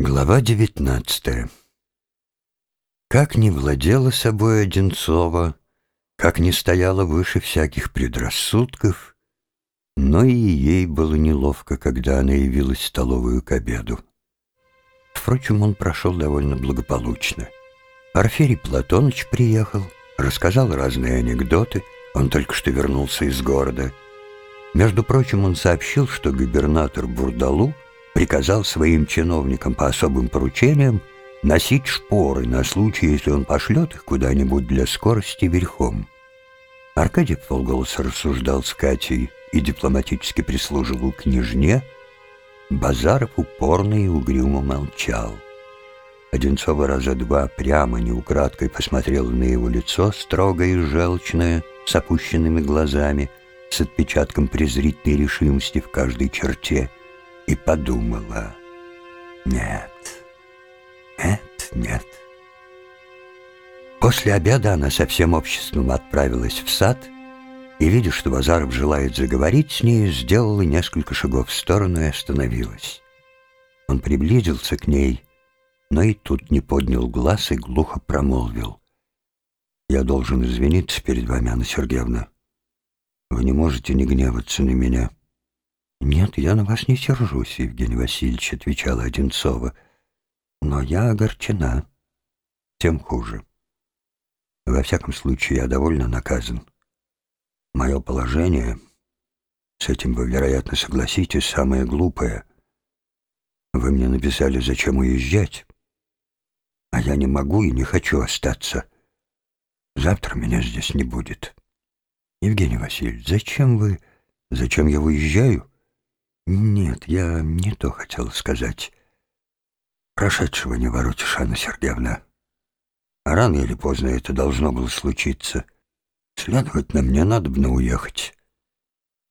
Глава девятнадцатая Как не владела собой Одинцова, как не стояла выше всяких предрассудков, но и ей было неловко, когда она явилась в столовую к обеду. Впрочем, он прошел довольно благополучно. Порфирий Платоныч приехал, рассказал разные анекдоты, он только что вернулся из города. Между прочим, он сообщил, что губернатор Бурдалу — приказал своим чиновникам по особым поручениям носить шпоры на случай, если он пошлет их куда-нибудь для скорости верхом. Аркадий полголоса рассуждал с Катей и дипломатически прислуживал княжне. Базаров упорно и угрюмо молчал. Одинцова раза два прямо, не украдкой посмотрела на его лицо, строгое и желчное, с опущенными глазами, с отпечатком презрительной решимости в каждой черте — и подумала, нет, нет, нет. После обеда она со всем обществом отправилась в сад и, видя, что Базаров желает заговорить с ней, сделала несколько шагов в сторону и остановилась. Он приблизился к ней, но и тут не поднял глаз и глухо промолвил. «Я должен извиниться перед вами, Анна Сергеевна. Вы не можете не гневаться на меня». «Нет, я на вас не сержусь, Евгений Васильевич», — отвечала Одинцова. «Но я огорчена. Тем хуже. Во всяком случае, я довольно наказан. Мое положение, с этим вы, вероятно, согласитесь, самое глупое. Вы мне написали, зачем уезжать, а я не могу и не хочу остаться. Завтра меня здесь не будет. Евгений Васильевич, зачем вы... Зачем я уезжаю?» «Нет, я не то хотел сказать. Прошедшего не воротишь, Анна Сергеевна. А рано или поздно это должно было случиться. Следовательно, мне надо бы уехать.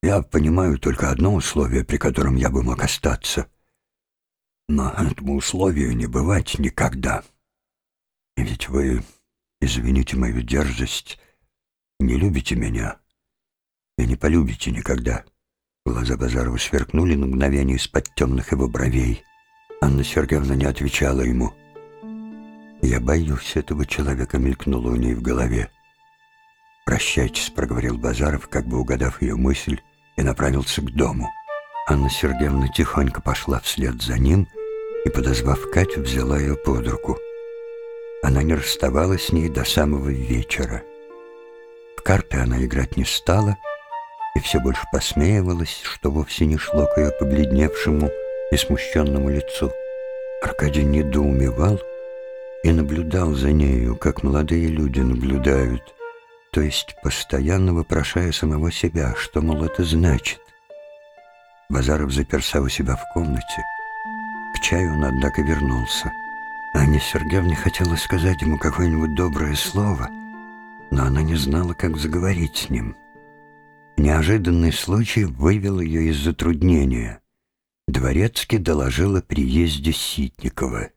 Я понимаю только одно условие, при котором я бы мог остаться. Но этому условию не бывать никогда. Ведь вы, извините мою дерзость, не любите меня и не полюбите никогда». Глаза Базарова сверкнули на мгновение из-под темных его бровей. Анна Сергеевна не отвечала ему. «Я боюсь этого человека», — мелькнуло у ней в голове. «Прощайтесь», — проговорил Базаров, как бы угадав ее мысль, и направился к дому. Анна Сергеевна тихонько пошла вслед за ним и, подозвав Катю, взяла ее под руку. Она не расставалась с ней до самого вечера. В карты она играть не стала — и все больше посмеивалась, что вовсе не шло к ее побледневшему и смущенному лицу. Аркадий недоумевал и наблюдал за нею, как молодые люди наблюдают, то есть постоянно вопрошая самого себя, что, мол, это значит. Базаров заперся у себя в комнате. К чаю он, однако, вернулся. Аня Сергеевна хотела сказать ему какое-нибудь доброе слово, но она не знала, как заговорить с ним. Неожиданный случай вывел ее из затруднения. Дворецкий доложил о приезде Ситникова.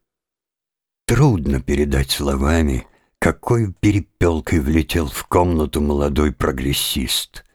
Трудно передать словами, какой перепелкой влетел в комнату молодой прогрессист.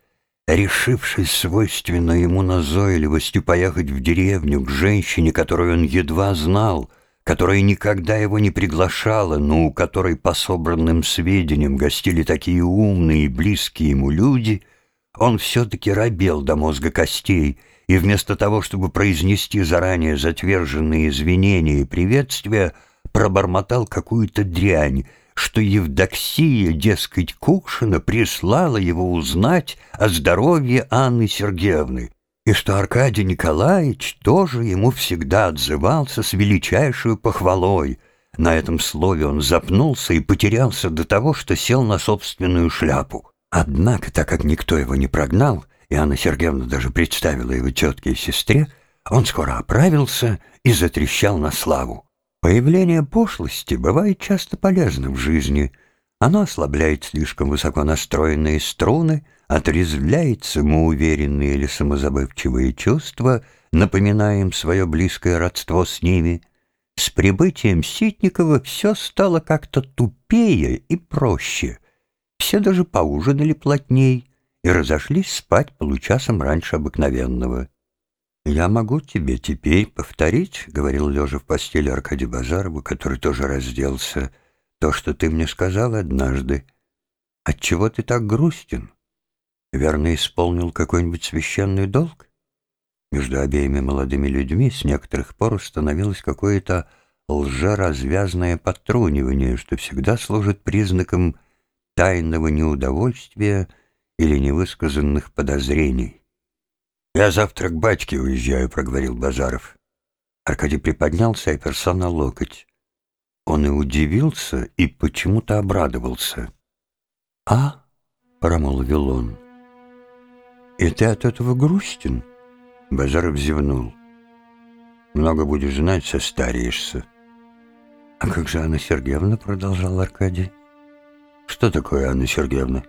Решившись свойственной ему назойливостью поехать в деревню к женщине, которую он едва знал, которая никогда его не приглашала, но у которой по собранным сведениям гостили такие умные и близкие ему люди — он все-таки робел до мозга костей, и вместо того, чтобы произнести заранее затверженные извинения и приветствия, пробормотал какую-то дрянь, что Евдоксия, дескать, Кукшина прислала его узнать о здоровье Анны Сергеевны, и что Аркадий Николаевич тоже ему всегда отзывался с величайшей похвалой. На этом слове он запнулся и потерялся до того, что сел на собственную шляпу. Однако, так как никто его не прогнал, и Анна Сергеевна даже представила его тетке и сестре, он скоро оправился и затрещал на славу. Появление пошлости бывает часто полезно в жизни. Оно ослабляет слишком высоко настроенные струны, отрезвляет самоуверенные или самозабывчивые чувства, напоминая им свое близкое родство с ними. С прибытием Ситникова все стало как-то тупее и проще — все даже поужинали плотней и разошлись спать получасом раньше обыкновенного. «Я могу тебе теперь повторить», — говорил лежа в постели Аркадий Базарову, который тоже разделся, — «то, что ты мне сказал однажды. Отчего ты так грустен? Верно исполнил какой-нибудь священный долг?» Между обеими молодыми людьми с некоторых пор установилось какое-то лжеразвязное подтрунивание, что всегда служит признаком тайного неудовольствия или невысказанных подозрений. «Я завтра к батьке уезжаю», — проговорил Базаров. Аркадий приподнялся, оперся на локоть. Он и удивился, и почему-то обрадовался. «А?» — промолвил он. «И ты от этого грустен?» Базаров зевнул. «Много будешь знать, состареешься». «А как же Анна Сергеевна?» — продолжал Аркадий. «Что такое Анна Сергеевна?»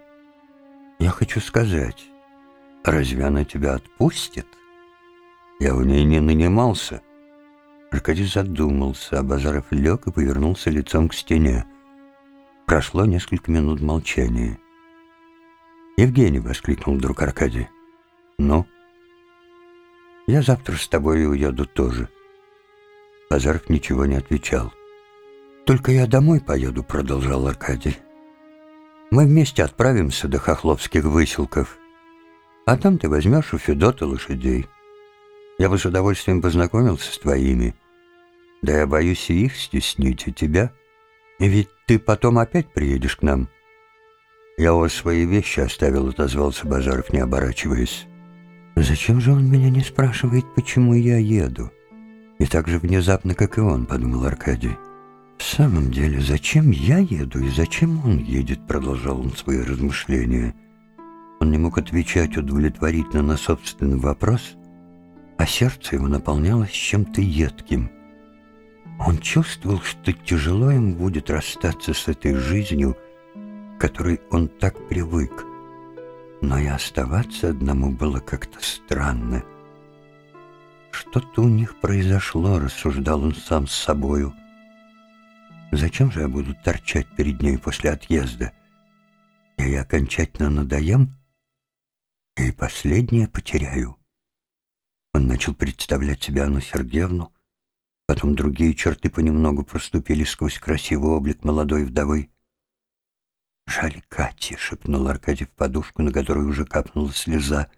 «Я хочу сказать, разве она тебя отпустит?» «Я в ней не нанимался». Аркадий задумался, Базаров лег и повернулся лицом к стене. Прошло несколько минут молчания. «Евгений!» — воскликнул вдруг Аркадий. «Ну?» «Я завтра с тобой уеду тоже». Базаров ничего не отвечал. «Только я домой поеду», — продолжал Аркадий. «Мы вместе отправимся до хохловских выселков, а там ты возьмешь у Федота лошадей. Я бы с удовольствием познакомился с твоими, да я боюсь и их стеснить, и тебя. И ведь ты потом опять приедешь к нам». «Я у вас свои вещи оставил», — отозвался Базаров, не оборачиваясь. «Зачем же он меня не спрашивает, почему я еду?» «И так же внезапно, как и он», — подумал Аркадий. «В самом деле, зачем я еду и зачем он едет?» — продолжал он свои размышления. Он не мог отвечать удовлетворительно на собственный вопрос, а сердце его наполнялось чем-то едким. Он чувствовал, что тяжело ему будет расстаться с этой жизнью, к которой он так привык. Но и оставаться одному было как-то странно. Что-то у них произошло, рассуждал он сам с собою — Зачем же я буду торчать перед ней после отъезда? Я ей окончательно надоем и последнее потеряю. Он начал представлять себя Анну Сергеевну, потом другие черты понемногу проступили сквозь красивый облик молодой вдовы. «Жаль Кати», — шепнул Аркадий в подушку, на которую уже капнула слеза.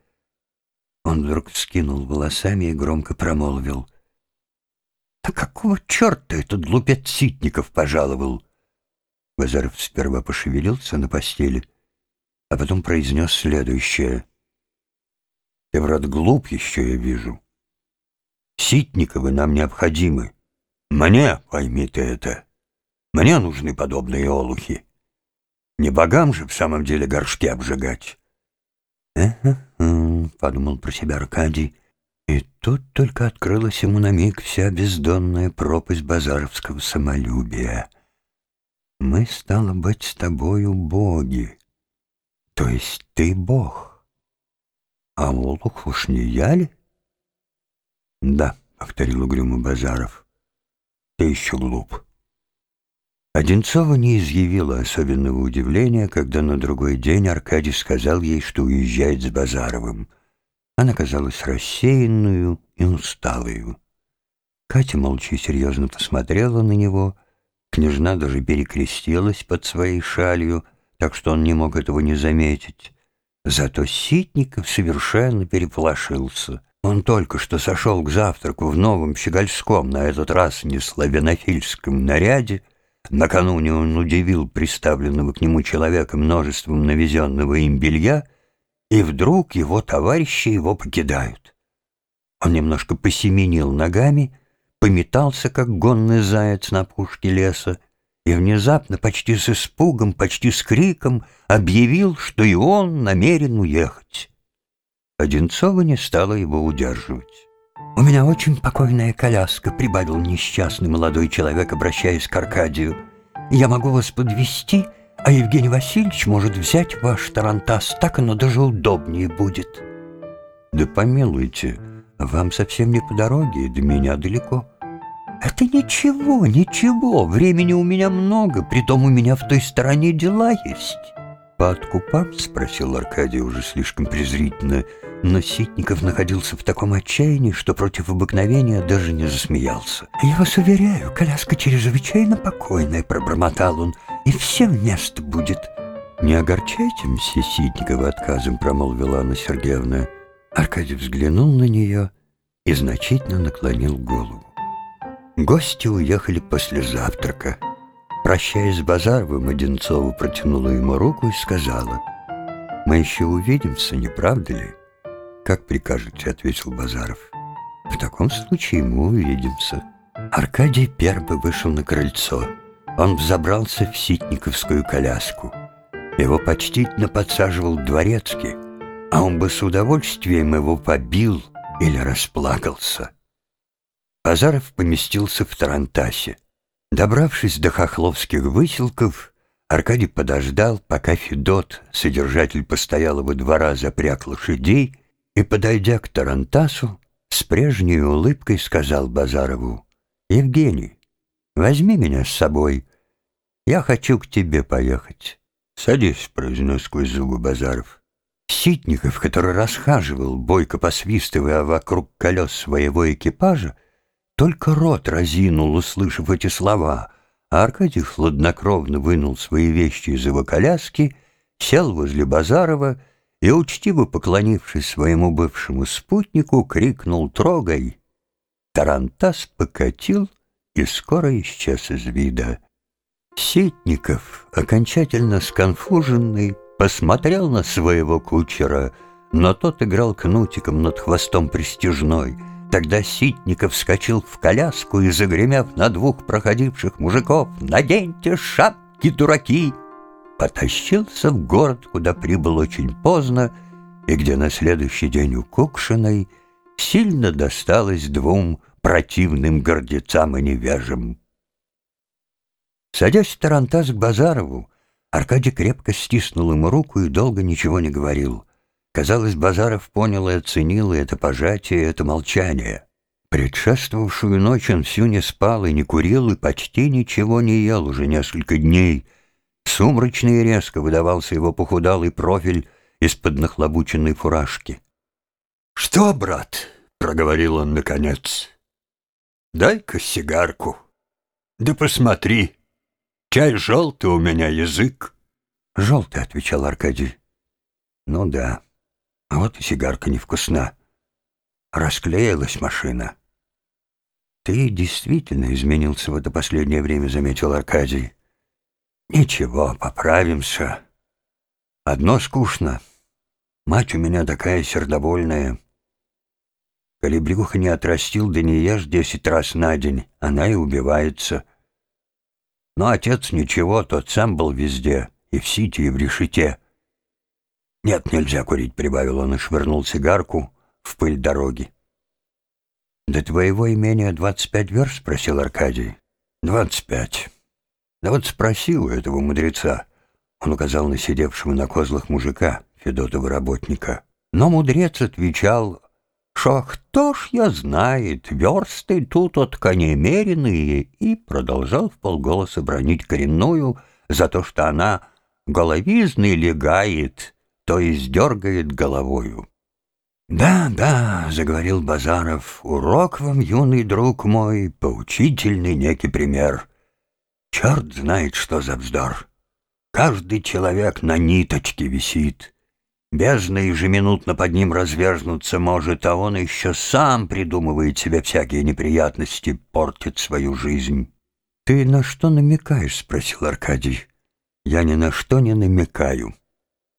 Он вдруг вскинул волосами и громко промолвил — «А какого черта этот глупец Ситников пожаловал?» Базаров сперва пошевелился на постели, а потом произнес следующее. «Ты, врат, глуп еще, я вижу. Ситниковы нам необходимы. Мне, пойми ты это, мне нужны подобные олухи. Не богам же в самом деле горшки обжигать». «Эх-эх-эх», — подумал про себя Аркадий, — и тут только открылась ему на миг вся бездонная пропасть базаровского самолюбия. «Мы, стало быть, с тобою боги, то есть ты бог, а Олух уж не я ли?» «Да», — повторил угрюмо Базаров, — «ты еще глуп». Одинцова не изъявила особенного удивления, когда на другой день Аркадий сказал ей, что уезжает с Базаровым — она казалась рассеянную и усталую. Катя молча и серьезно посмотрела на него. Княжна даже перекрестилась под своей шалью, так что он не мог этого не заметить. Зато Ситников совершенно переполошился. Он только что сошел к завтраку в новом щегольском, на этот раз не славянофильском наряде. Накануне он удивил приставленного к нему человека множеством навезенного им белья — и вдруг его товарищи его покидают. Он немножко посеменил ногами, пометался, как гонный заяц на пушке леса, и внезапно, почти с испугом, почти с криком, объявил, что и он намерен уехать. Одинцова не стала его удерживать. «У меня очень покойная коляска», — прибавил несчастный молодой человек, обращаясь к Аркадию. «Я могу вас подвести а Евгений Васильевич может взять ваш тарантас, так оно даже удобнее будет. Да помилуйте, вам совсем не по дороге, до меня далеко. Это ничего, ничего, времени у меня много, притом у меня в той стороне дела есть. По откупам? Спросил Аркадий уже слишком презрительно. Но Ситников находился в таком отчаянии, что против обыкновения даже не засмеялся. «Я вас уверяю, коляска чрезвычайно покойная», — пробормотал он, — «и всем место будет». «Не огорчайте, мсье Ситникова отказом», — промолвила Анна Сергеевна. Аркадий взглянул на нее и значительно наклонил голову. Гости уехали после завтрака. Прощаясь с Базаровым, Одинцова протянула ему руку и сказала, «Мы еще увидимся, не правда ли?» «Как прикажете», — ответил Базаров. «В таком случае мы увидимся». Аркадий первый вышел на крыльцо. Он взобрался в ситниковскую коляску. Его почтительно подсаживал дворецкий, а он бы с удовольствием его побил или расплакался. Базаров поместился в Тарантасе. Добравшись до хохловских выселков, Аркадий подождал, пока Федот, содержатель постоялого двора, запряг лошадей и, подойдя к Тарантасу, с прежней улыбкой сказал Базарову, «Евгений, возьми меня с собой. Я хочу к тебе поехать». «Садись», — произнес сквозь зубы Базаров. Ситников, который расхаживал, бойко посвистывая вокруг колес своего экипажа, только рот разинул, услышав эти слова, а Аркадий хладнокровно вынул свои вещи из его коляски, сел возле Базарова и, учтиво поклонившись своему бывшему спутнику, крикнул «Трогай!». Тарантас покатил и скоро исчез из вида. Ситников, окончательно сконфуженный, посмотрел на своего кучера, но тот играл кнутиком над хвостом пристижной. Тогда Ситников вскочил в коляску и, загремев на двух проходивших мужиков «Наденьте шапки, дураки!» потащился в город, куда прибыл очень поздно, и где на следующий день у Кукшиной сильно досталось двум противным гордецам и невежам. Садясь в тарантас к Базарову, Аркадий крепко стиснул ему руку и долго ничего не говорил. Казалось, Базаров понял и оценил и это пожатие, и это молчание. Предшествовавшую ночь он всю не спал и не курил, и почти ничего не ел уже несколько дней — Сумрачно и резко выдавался его похудалый профиль из-под нахлобученной фуражки. «Что, брат?» — проговорил он наконец. «Дай-ка сигарку. Да посмотри, чай желтый у меня язык». «Желтый», — отвечал Аркадий. «Ну да, а вот и сигарка невкусна. Расклеилась машина». «Ты действительно изменился в это последнее время», — заметил Аркадий. Ничего, поправимся. Одно скучно. Мать у меня такая сердобольная. Коли брюхо не отрастил, да не ешь десять раз на день, она и убивается. Но отец ничего, тот сам был везде, и в Сити, и в Решете. «Нет, нельзя курить», — прибавил он и швырнул сигарку в пыль дороги. «До твоего имения двадцать пять верст?» — спросил Аркадий. «Двадцать пять». Да вот спроси у этого мудреца. Он указал на сидевшего на козлах мужика, Федотова работника. Но мудрец отвечал, что кто ж я знает, версты тут от конемеренные, и продолжал в полголоса бронить коренную за то, что она головизны легает, то есть дергает головою. «Да, да», — заговорил Базаров, — «урок вам, юный друг мой, поучительный некий пример. Черт знает, что за вздор. Каждый человек на ниточке висит. Бездна ежеминутно под ним разверзнуться может, а он еще сам придумывает себе всякие неприятности, портит свою жизнь. «Ты на что намекаешь?» — спросил Аркадий. «Я ни на что не намекаю.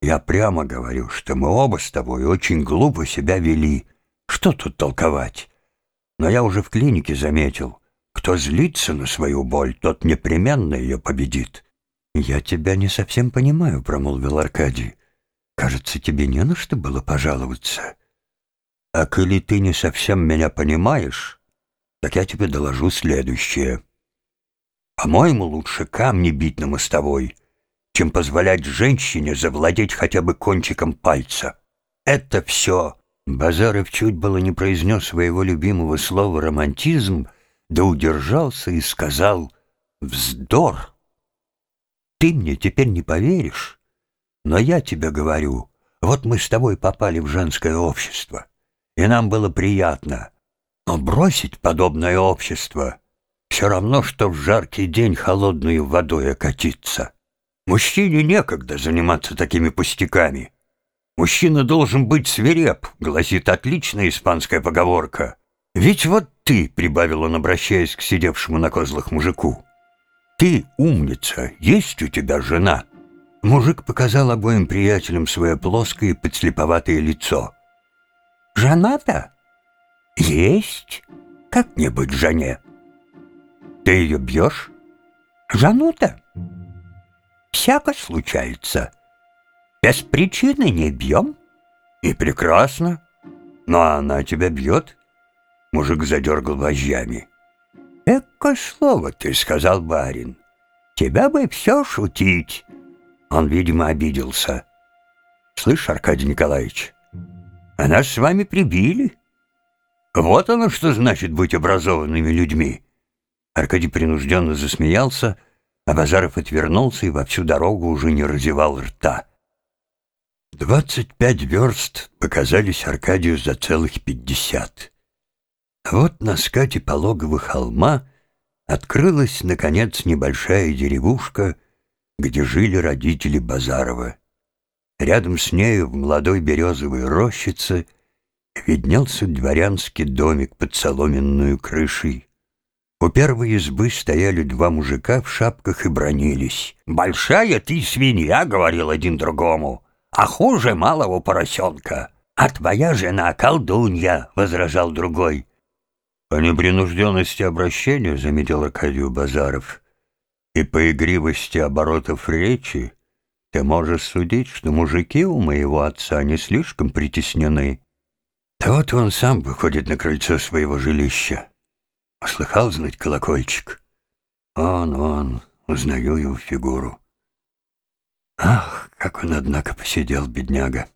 Я прямо говорю, что мы оба с тобой очень глупо себя вели. Что тут толковать? Но я уже в клинике заметил. Кто злится на свою боль, тот непременно ее победит. «Я тебя не совсем понимаю», — промолвил Аркадий. «Кажется, тебе не на что было пожаловаться». «А коли ты не совсем меня понимаешь, так я тебе доложу следующее. По-моему, лучше камни бить на мостовой, чем позволять женщине завладеть хотя бы кончиком пальца. Это все...» Базаров чуть было не произнес своего любимого слова «романтизм», да удержался и сказал «Вздор! Ты мне теперь не поверишь, но я тебе говорю, Вот мы с тобой попали в женское общество, и нам было приятно. Но бросить подобное общество все равно, что в жаркий день холодную водой окатиться. Мужчине некогда заниматься такими пустяками. Мужчина должен быть свиреп, гласит отличная испанская поговорка. Ведь вот ты, прибавил он, обращаясь к сидевшему на козлах мужику, ты умница, есть у тебя жена? Мужик показал обоим приятелям свое плоское подслеповатое лицо. «Жена-то?» «Есть. Как-нибудь жене». «Ты ее бьешь?» «Жену-то?» «Всяко случается. Без причины не бьем». «И прекрасно. Но она тебя бьет?» Мужик задергал вожжами. «Эко слово ты сказал, барин. Тебя бы все шутить». Он, видимо, обиделся. «Слышь, Аркадий Николаевич, а нас с вами прибили. Вот оно что значит быть образованными людьми». Аркадий принужденно засмеялся, а Базаров отвернулся и во всю дорогу уже не разевал рта. Двадцать пять верст показались Аркадию за целых пятьдесят. А вот на скате пологого холма открылась, наконец, небольшая деревушка — где жили родители Базарова. Рядом с нею в молодой березовой рощице виднелся дворянский домик под соломенную крышей. У первой избы стояли два мужика в шапках и бронились. «Большая ты свинья», — говорил один другому, — «а хуже малого поросенка». «А твоя жена колдунья», — возражал другой. «По непринужденности обращения», — заметил Аркадию Базаров, — и по игривости оборотов речи ты можешь судить, что мужики у моего отца не слишком притеснены. Да вот он сам выходит на крыльцо своего жилища. Услыхал знать колокольчик? Он, он, узнаю его фигуру. Ах, как он, однако, посидел, бедняга.